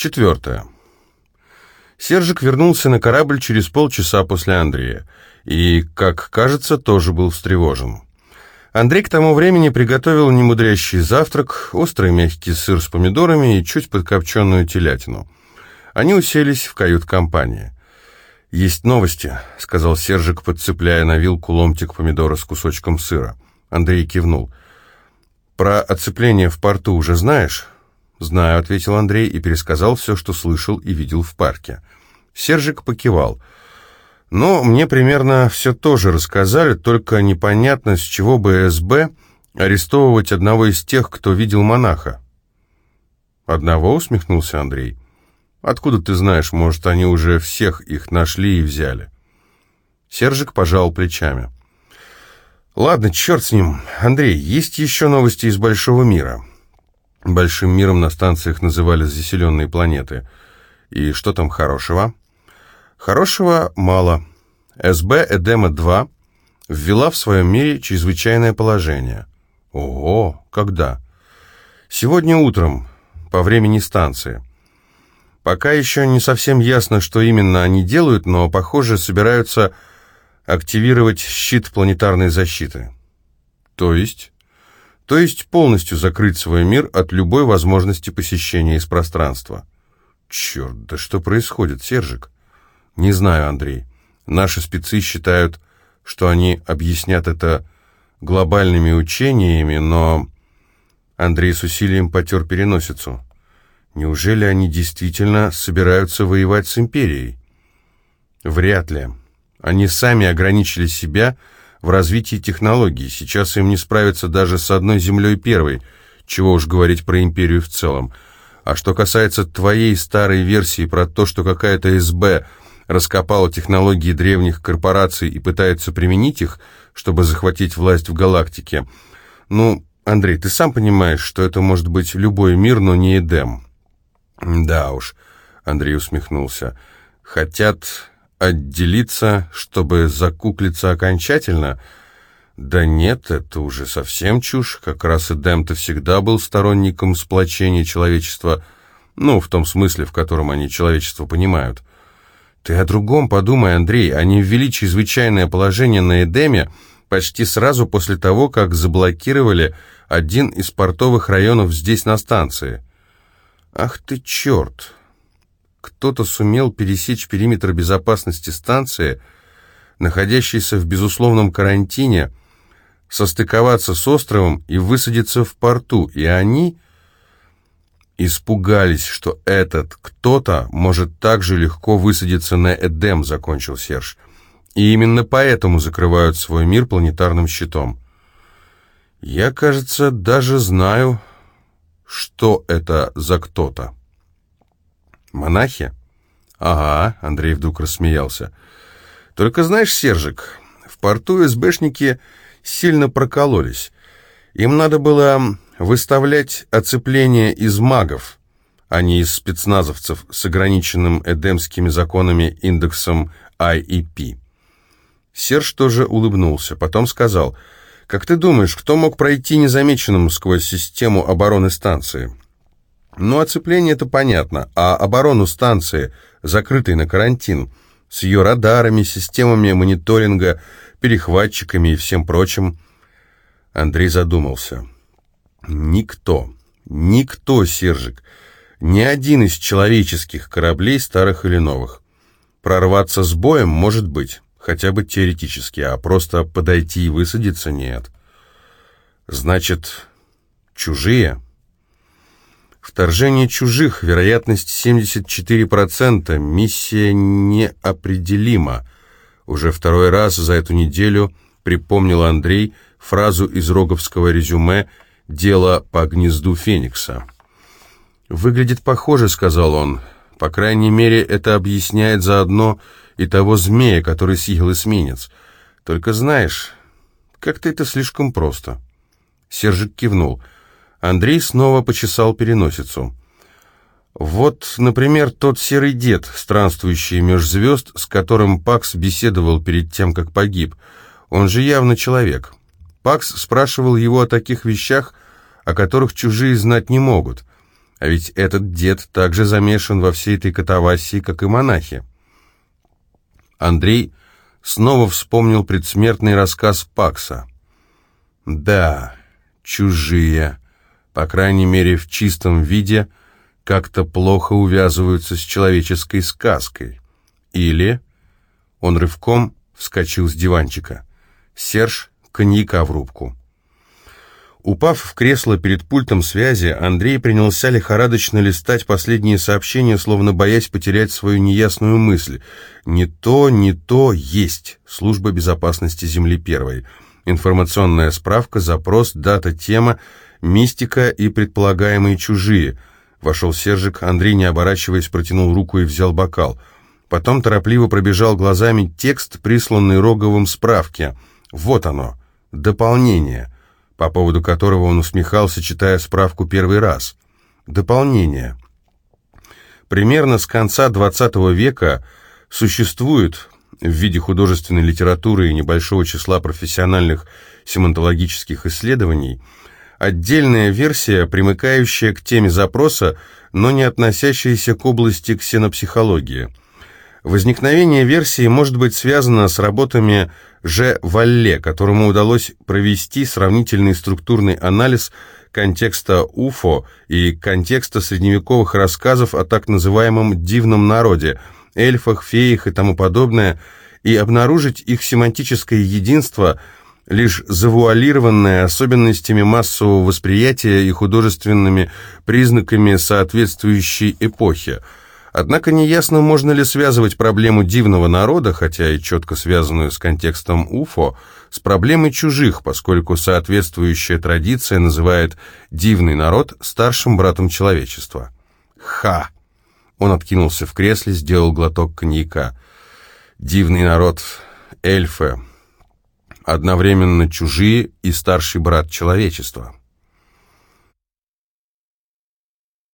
Четвертое. Сержик вернулся на корабль через полчаса после Андрея и, как кажется, тоже был встревожен. Андрей к тому времени приготовил немудрящий завтрак, острый мягкий сыр с помидорами и чуть подкопченную телятину. Они уселись в кают-компании. «Есть новости», — сказал Сержик, подцепляя на вилку ломтик помидора с кусочком сыра. Андрей кивнул. «Про оцепление в порту уже знаешь?» «Знаю», — ответил Андрей и пересказал все, что слышал и видел в парке. Сержик покивал. «Ну, мне примерно все тоже рассказали, только непонятно, с чего бы СБ арестовывать одного из тех, кто видел монаха». «Одного?» — усмехнулся Андрей. «Откуда ты знаешь, может, они уже всех их нашли и взяли?» Сержик пожал плечами. «Ладно, черт с ним. Андрей, есть еще новости из большого мира». Большим миром на станциях называли заселенные планеты. И что там хорошего? Хорошего мало. СБ Эдема-2 ввела в своем мире чрезвычайное положение. Ого, когда? Сегодня утром, по времени станции. Пока еще не совсем ясно, что именно они делают, но, похоже, собираются активировать щит планетарной защиты. То есть? То есть полностью закрыть свой мир от любой возможности посещения из пространства. Черт, да что происходит, Сержик? Не знаю, Андрей. Наши спецы считают, что они объяснят это глобальными учениями, но... Андрей с усилием потер переносицу. Неужели они действительно собираются воевать с империей? Вряд ли. Они сами ограничили себя в развитии технологий. Сейчас им не справиться даже с одной землей первой, чего уж говорить про империю в целом. А что касается твоей старой версии про то, что какая-то СБ раскопала технологии древних корпораций и пытается применить их, чтобы захватить власть в галактике, ну, Андрей, ты сам понимаешь, что это может быть любой мир, но не Эдем. Да уж, Андрей усмехнулся. Хотят отделиться, чтобы закуклиться окончательно? Да нет, это уже совсем чушь. Как раз Эдем-то всегда был сторонником сплочения человечества, ну, в том смысле, в котором они человечество понимают. Ты о другом подумай, Андрей. Они ввели чрезвычайное положение на Эдеме почти сразу после того, как заблокировали один из портовых районов здесь на станции. Ах ты черт! Кто-то сумел пересечь периметр безопасности станции, находящейся в безусловном карантине, состыковаться с островом и высадиться в порту, и они испугались, что этот кто-то может так же легко высадиться на Эдем, закончил Серж. И именно поэтому закрывают свой мир планетарным щитом. Я, кажется, даже знаю, что это за кто-то. «Монахи?» «Ага», — Андрей вдруг рассмеялся. «Только знаешь, Сержик, в порту СБшники сильно прокололись. Им надо было выставлять оцепление из магов, а не из спецназовцев с ограниченным эдемскими законами индексом IEP». Серж тоже улыбнулся, потом сказал, «Как ты думаешь, кто мог пройти незамеченным сквозь систему обороны станции?» Ну, оцепление это понятно, а оборону станции, закрытой на карантин, с ее радарами, системами мониторинга, перехватчиками и всем прочим. Андрей задумался. Никто, никто, Сержик, ни один из человеческих кораблей, старых или новых. Прорваться с боем может быть, хотя бы теоретически, а просто подойти и высадиться нет. Значит, чужие... Вторжение чужих, вероятность 74%, миссия неопределима. Уже второй раз за эту неделю припомнил Андрей фразу из роговского резюме «Дело по гнезду Феникса». «Выглядит похоже», — сказал он. «По крайней мере, это объясняет заодно и того змея, который съел эсминец. Только знаешь, как-то это слишком просто». Сержик кивнул — Андрей снова почесал переносицу. Вот, например, тот серый дед, странствующий меж звезд, с которым Пакс беседовал перед тем, как погиб. Он же явно человек. Пакс спрашивал его о таких вещах, о которых чужие знать не могут. А ведь этот дед также замешан во всей этой катавасии, как и монахи. Андрей снова вспомнил предсмертный рассказ Пакса. Да, чужие, по крайней мере в чистом виде, как-то плохо увязываются с человеческой сказкой. Или... Он рывком вскочил с диванчика. Серж коньяка в рубку. Упав в кресло перед пультом связи, Андрей принялся лихорадочно листать последние сообщения, словно боясь потерять свою неясную мысль. «Не то, не то, есть. Служба безопасности Земли первой. Информационная справка, запрос, дата, тема, мистика и предполагаемые чужие». Вошел Сержик, Андрей, не оборачиваясь, протянул руку и взял бокал. Потом торопливо пробежал глазами текст, присланный Роговым справки. «Вот оно. Дополнение» по поводу которого он усмехался, читая справку первый раз. Дополнение. Примерно с конца XX века существует в виде художественной литературы и небольшого числа профессиональных семантологических исследований отдельная версия, примыкающая к теме запроса, но не относящаяся к области ксенопсихологии. Возникновение версии может быть связано с работами Ж. Валле, которому удалось провести сравнительный структурный анализ контекста УФО и контекста средневековых рассказов о так называемом «дивном народе», эльфах, феях и тому подобное, и обнаружить их семантическое единство, лишь завуалированное особенностями массового восприятия и художественными признаками соответствующей эпохи – Однако неясно, можно ли связывать проблему дивного народа, хотя и четко связанную с контекстом УФО, с проблемой чужих, поскольку соответствующая традиция называет дивный народ старшим братом человечества. Ха! Он откинулся в кресле, сделал глоток коньяка. Дивный народ, эльфы, одновременно чужие и старший брат человечества.